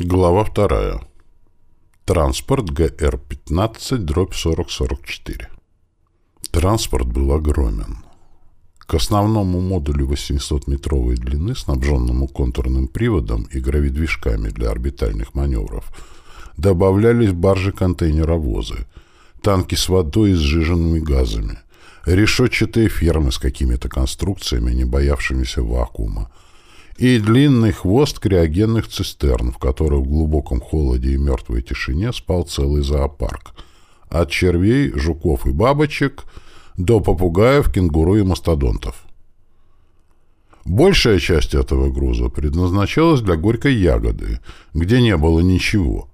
Глава вторая. Транспорт ГР-15, дробь 4044. Транспорт был огромен. К основному модулю 800-метровой длины, снабженному контурным приводом и гравидвижками для орбитальных маневров, добавлялись баржи-контейнеровозы, танки с водой и сжиженными газами, решетчатые фермы с какими-то конструкциями, не боявшимися вакуума, и длинный хвост криогенных цистерн, в которых в глубоком холоде и мертвой тишине спал целый зоопарк. От червей, жуков и бабочек до попугаев, кенгуру и мастодонтов. Большая часть этого груза предназначалась для горькой ягоды, где не было ничего.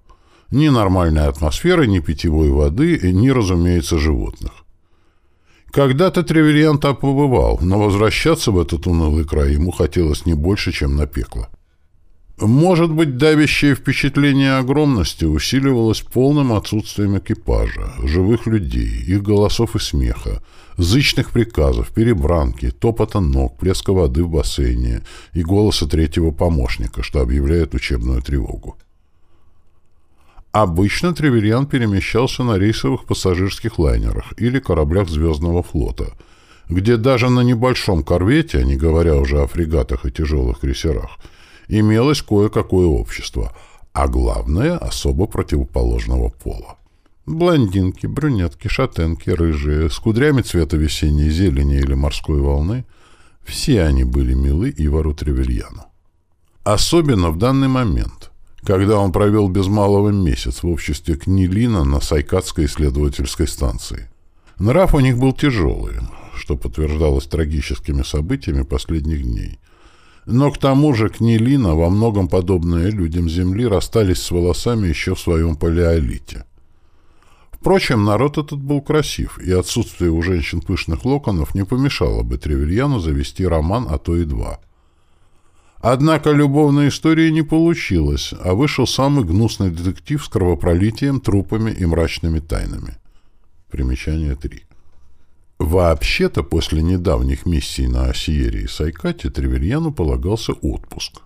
Ни нормальной атмосферы, ни питьевой воды, ни, разумеется, животных. Когда-то Тревельян там побывал, но возвращаться в этот унылый край ему хотелось не больше, чем на пекло. Может быть, давящее впечатление огромности усиливалось полным отсутствием экипажа, живых людей, их голосов и смеха, зычных приказов, перебранки, топота ног, плеска воды в бассейне и голоса третьего помощника, что объявляет учебную тревогу. Обычно Тревельян перемещался на рейсовых пассажирских лайнерах или кораблях Звездного флота, где даже на небольшом корвете, не говоря уже о фрегатах и тяжелых крейсерах, имелось кое-какое общество, а главное – особо противоположного пола. Блондинки, брюнетки, шатенки, рыжие, с кудрями цвета весенней зелени или морской волны – все они были милы Ивару Тревельяну. Особенно в данный момент – когда он провел без малого месяц в обществе Книлина на Сайкадской исследовательской станции. Нрав у них был тяжелый, что подтверждалось трагическими событиями последних дней. Но к тому же Книлина, во многом подобные людям Земли, расстались с волосами еще в своем палеолите. Впрочем, народ этот был красив, и отсутствие у женщин пышных локонов не помешало бы Тревельяну завести роман, а то и два – Однако любовной истории не получилось, а вышел самый гнусный детектив с кровопролитием, трупами и мрачными тайнами. Примечание 3. Вообще-то после недавних миссий на Осиере и Сайкате Тревельяну полагался отпуск.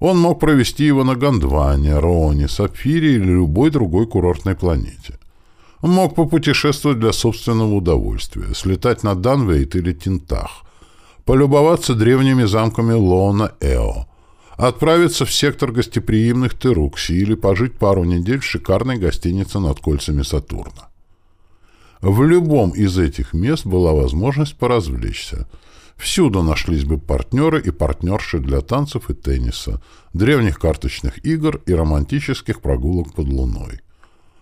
Он мог провести его на Гондване, Роне, Сапфире или любой другой курортной планете. Мог попутешествовать для собственного удовольствия, слетать на Данвейт или Тинтах – полюбоваться древними замками Лоона-Эо, отправиться в сектор гостеприимных Терукси или пожить пару недель в шикарной гостинице над кольцами Сатурна. В любом из этих мест была возможность поразвлечься. Всюду нашлись бы партнеры и партнерши для танцев и тенниса, древних карточных игр и романтических прогулок под луной.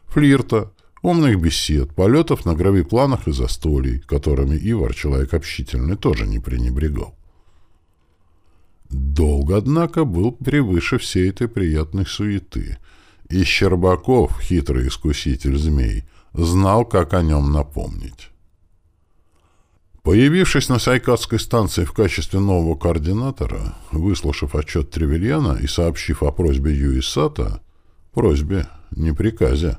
Флирта, Умных бесед, полетов на гравипланах и застолий, которыми Ивар, человек общительный, тоже не пренебрегал. Долг, однако, был превыше всей этой приятной суеты, и Щербаков, хитрый искуситель змей, знал, как о нем напомнить. Появившись на Сайкадской станции в качестве нового координатора, выслушав отчет Тревельяна и сообщив о просьбе Юисата, просьбе, не приказе,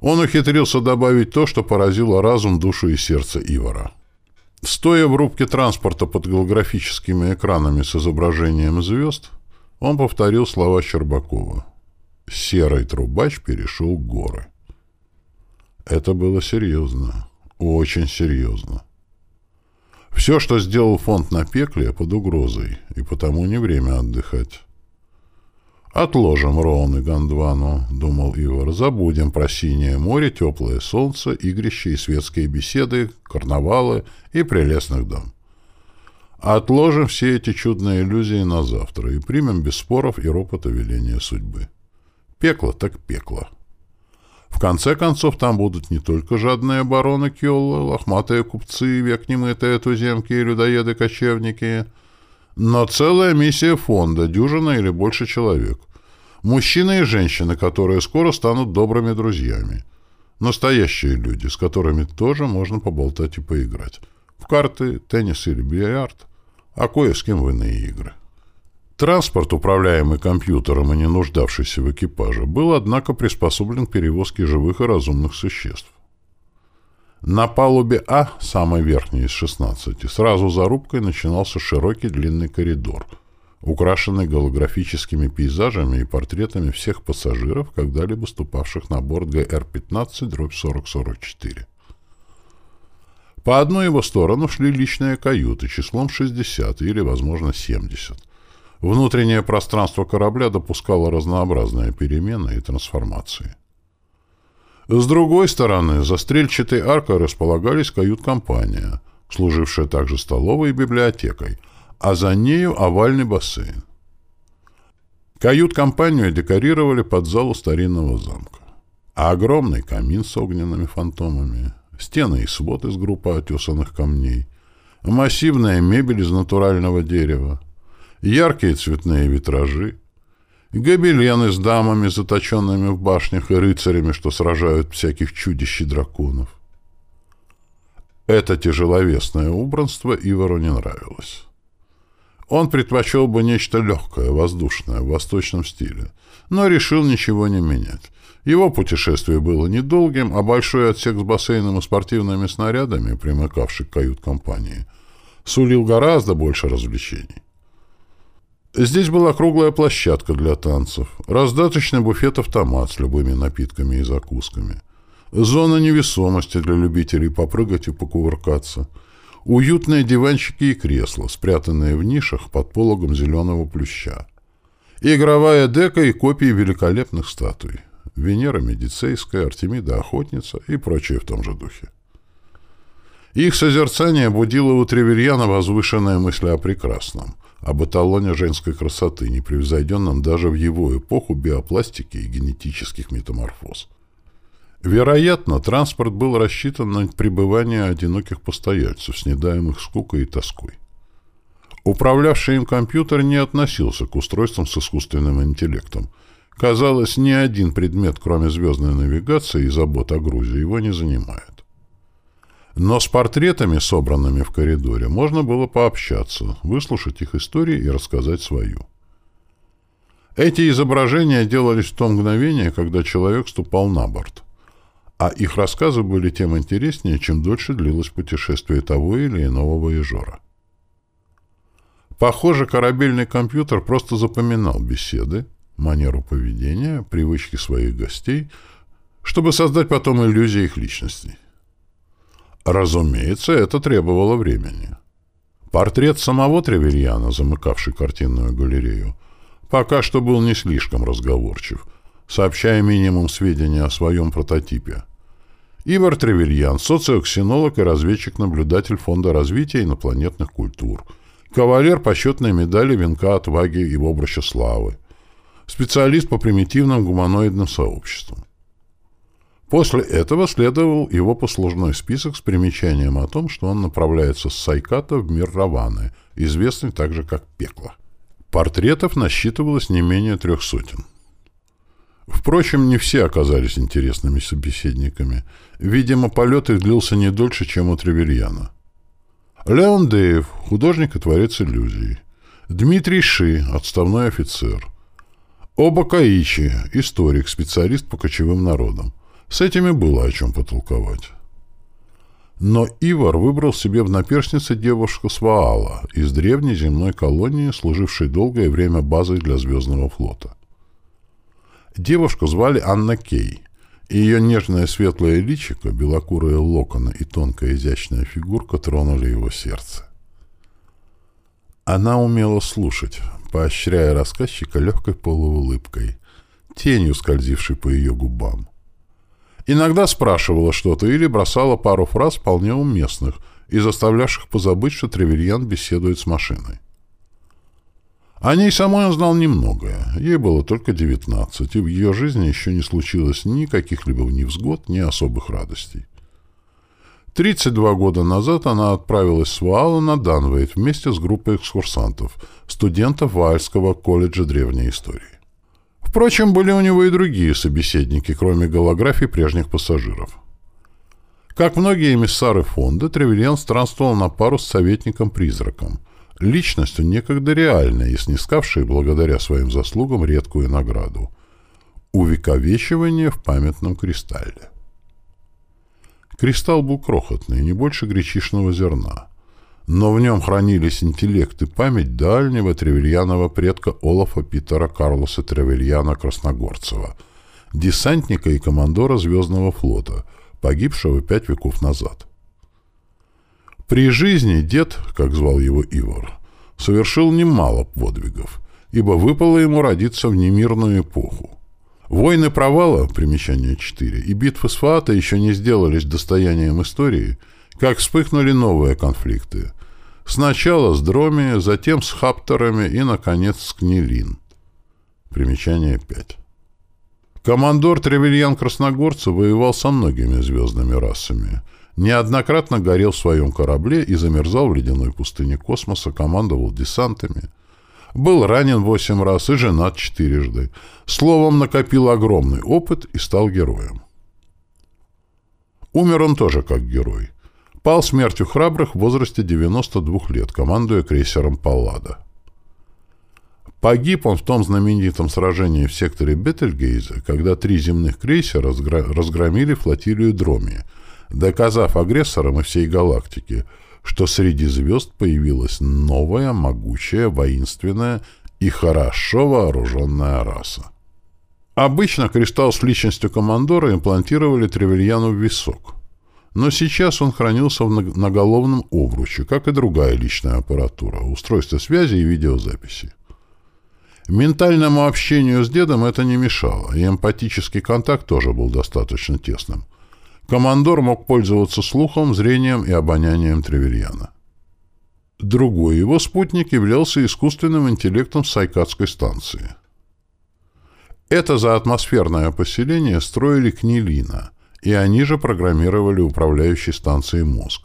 он ухитрился добавить то, что поразило разум, душу и сердце Ивара. Стоя в рубке транспорта под голографическими экранами с изображением звезд, он повторил слова Щербакова. «Серый трубач перешел горы». Это было серьезно, очень серьезно. Все, что сделал фонд на пекле, под угрозой, и потому не время отдыхать. «Отложим Роун и Гондвану», — думал Ивар. «Забудем про синее море, теплое солнце, игрища и светские беседы, карнавалы и прелестных дам. Отложим все эти чудные иллюзии на завтра и примем без споров и ропота веления судьбы. Пекло так пекло. В конце концов, там будут не только жадные бароны Кьолла, лохматые купцы, век немытые туземки и людоеды-кочевники — но целая миссия фонда, дюжина или больше человек. Мужчины и женщины, которые скоро станут добрыми друзьями. Настоящие люди, с которыми тоже можно поболтать и поиграть. В карты, теннис или бильярд, а кое с кем в иные игры. Транспорт, управляемый компьютером и не нуждавшийся в экипаже, был, однако, приспособлен к перевозке живых и разумных существ. На палубе А, самой верхней из 16, сразу за рубкой начинался широкий длинный коридор, украшенный голографическими пейзажами и портретами всех пассажиров, когда-либо ступавших на борт ГР-15-4044. По одну его сторону шли личные каюты числом 60 или, возможно, 70. Внутреннее пространство корабля допускало разнообразные перемены и трансформации. С другой стороны, за стрельчатой аркой располагались кают-компания, служившая также столовой и библиотекой, а за нею овальный бассейн. Кают-компанию декорировали под залу старинного замка. А огромный камин с огненными фантомами, стены и свод из группы отесанных камней, массивная мебель из натурального дерева, яркие цветные витражи, гобелены с дамами, заточенными в башнях, и рыцарями, что сражают всяких чудищ и драконов. Это тяжеловесное убранство Ивару не нравилось. Он предпочел бы нечто легкое, воздушное, в восточном стиле, но решил ничего не менять. Его путешествие было недолгим, а большой отсек с бассейном и спортивными снарядами, примыкавший к кают-компании, сулил гораздо больше развлечений. Здесь была круглая площадка для танцев, раздаточный буфет-автомат с любыми напитками и закусками, зона невесомости для любителей попрыгать и покувыркаться, уютные диванчики и кресла, спрятанные в нишах под пологом зеленого плюща, игровая дека и копии великолепных статуй, Венера Медицейская, Артемида Охотница и прочее в том же духе. Их созерцание будило у Тревельяна возвышенные мысли о прекрасном — об эталоне женской красоты, непревзойденном даже в его эпоху биопластики и генетических метаморфоз. Вероятно, транспорт был рассчитан на пребывание одиноких постояльцев, снедаемых скукой и тоской. Управлявший им компьютер не относился к устройствам с искусственным интеллектом. Казалось, ни один предмет, кроме звездной навигации и забот о грузе, его не занимает. Но с портретами, собранными в коридоре, можно было пообщаться, выслушать их истории и рассказать свою. Эти изображения делались в то мгновение, когда человек ступал на борт, а их рассказы были тем интереснее, чем дольше длилось путешествие того или иного воежора. Похоже, корабельный компьютер просто запоминал беседы, манеру поведения, привычки своих гостей, чтобы создать потом иллюзии их личностей. Разумеется, это требовало времени. Портрет самого Тревельяна, замыкавший картинную галерею, пока что был не слишком разговорчив, сообщая минимум сведений о своем прототипе. Ивар Тревельян, социоксинолог и разведчик-наблюдатель Фонда развития инопланетных культур, кавалер почетной медали Венка отваги и обраща славы, специалист по примитивным гуманоидным сообществам. После этого следовал его послужной список с примечанием о том, что он направляется с Сайката в мир Раваны, известный также как Пекло. Портретов насчитывалось не менее трех сотен. Впрочем, не все оказались интересными собеседниками. Видимо, полет их длился не дольше, чем у Тревельяна. Леон Дейв, художник и творец иллюзий. Дмитрий Ши, отставной офицер. Оба Каичи, историк, специалист по кочевым народам. С этими было о чем потолковать. Но Ивар выбрал себе в наперснице девушку Сваала из древней земной колонии, служившей долгое время базой для Звездного флота. Девушку звали Анна Кей, и ее нежное светлое личико, белокурые локоны и тонкая изящная фигурка тронули его сердце. Она умела слушать, поощряя рассказчика легкой полуулыбкой, тенью скользившей по ее губам. Иногда спрашивала что-то или бросала пару фраз вполне уместных и заставлявших позабыть, что Тревельян беседует с машиной. О ней самой он знал немногое. Ей было только девятнадцать, и в ее жизни еще не случилось ни каких-либо невзгод, ни особых радостей. Тридцать два года назад она отправилась с Ваала на Данвейт вместе с группой экскурсантов, студентов Ваальского колледжа древней истории. Впрочем, были у него и другие собеседники, кроме голографий прежних пассажиров. Как многие эмиссары фонда, Тревельян странствовал на пару с советником-призраком, личностью некогда реальной и снискавшей благодаря своим заслугам редкую награду — увековечивание в памятном кристалле. Кристалл был крохотный, не больше гречишного зерна, но в нем хранились интеллект и память дальнего тревельяного предка Олафа Питера Карлоса Тревельяна Красногорцева, десантника и командора Звездного флота, погибшего пять веков назад. При жизни дед, как звал его Ивар, совершил немало подвигов, ибо выпало ему родиться в немирную эпоху. Войны провала, примечание 4, и битвы с Фаата еще не сделались достоянием истории, как вспыхнули новые конфликты. Сначала с Дроми, затем с Хаптерами и, наконец, с Книлин. Примечание 5. Командор Тревельян Красногорца воевал со многими звездными расами – неоднократно горел в своем корабле и замерзал в ледяной пустыне космоса, командовал десантами. Был ранен восемь раз и женат четырежды. Словом, накопил огромный опыт и стал героем. Умер он тоже как герой. Пал смертью храбрых в возрасте 92 лет, командуя крейсером «Паллада». Погиб он в том знаменитом сражении в секторе Бетельгейза, когда три земных крейсера разгромили флотилию Дроми – доказав агрессорам и всей галактике, что среди звезд появилась новая, могучая, воинственная и хорошо вооруженная раса. Обычно кристалл с личностью командора имплантировали Тревельяну в висок, но сейчас он хранился в наголовном обруче, как и другая личная аппаратура, устройство связи и видеозаписи. Ментальному общению с дедом это не мешало, и эмпатический контакт тоже был достаточно тесным – Командор мог пользоваться слухом, зрением и обонянием Тревельяна. Другой его спутник являлся искусственным интеллектом Сайкадской станции. Это заатмосферное поселение строили Книлина, и они же программировали управляющей станцией мозг.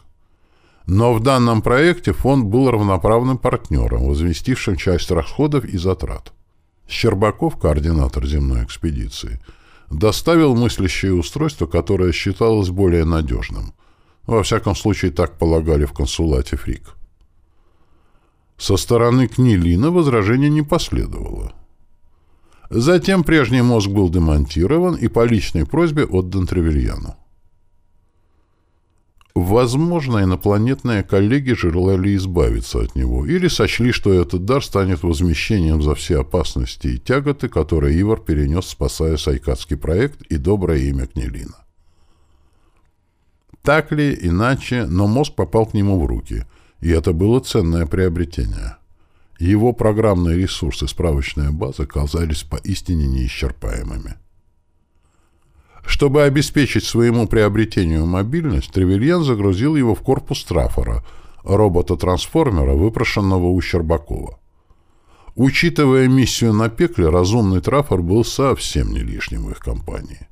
Но в данном проекте фонд был равноправным партнером, возместившим часть расходов и затрат. Щербаков, координатор земной экспедиции, доставил мыслящее устройство, которое считалось более надежным. Во всяком случае, так полагали в консулате Фрик. Со стороны Книлина возражения не последовало. Затем прежний мозг был демонтирован и по личной просьбе отдан Тревельяну. Возможно, инопланетные коллеги желали избавиться от него или сочли, что этот дар станет возмещением за все опасности и тяготы, которые Ивар перенес, спасая Сайкадский проект и доброе имя Кнелина. Так ли, иначе, но мозг попал к нему в руки, и это было ценное приобретение. Его программные ресурсы справочная база казались поистине неисчерпаемыми. Чтобы обеспечить своему приобретению мобильность, Тревельян загрузил его в корпус Трафора, робота-трансформера, выпрошенного у Щербакова. Учитывая миссию на пекле, разумный Трафор был совсем не лишним в их компании.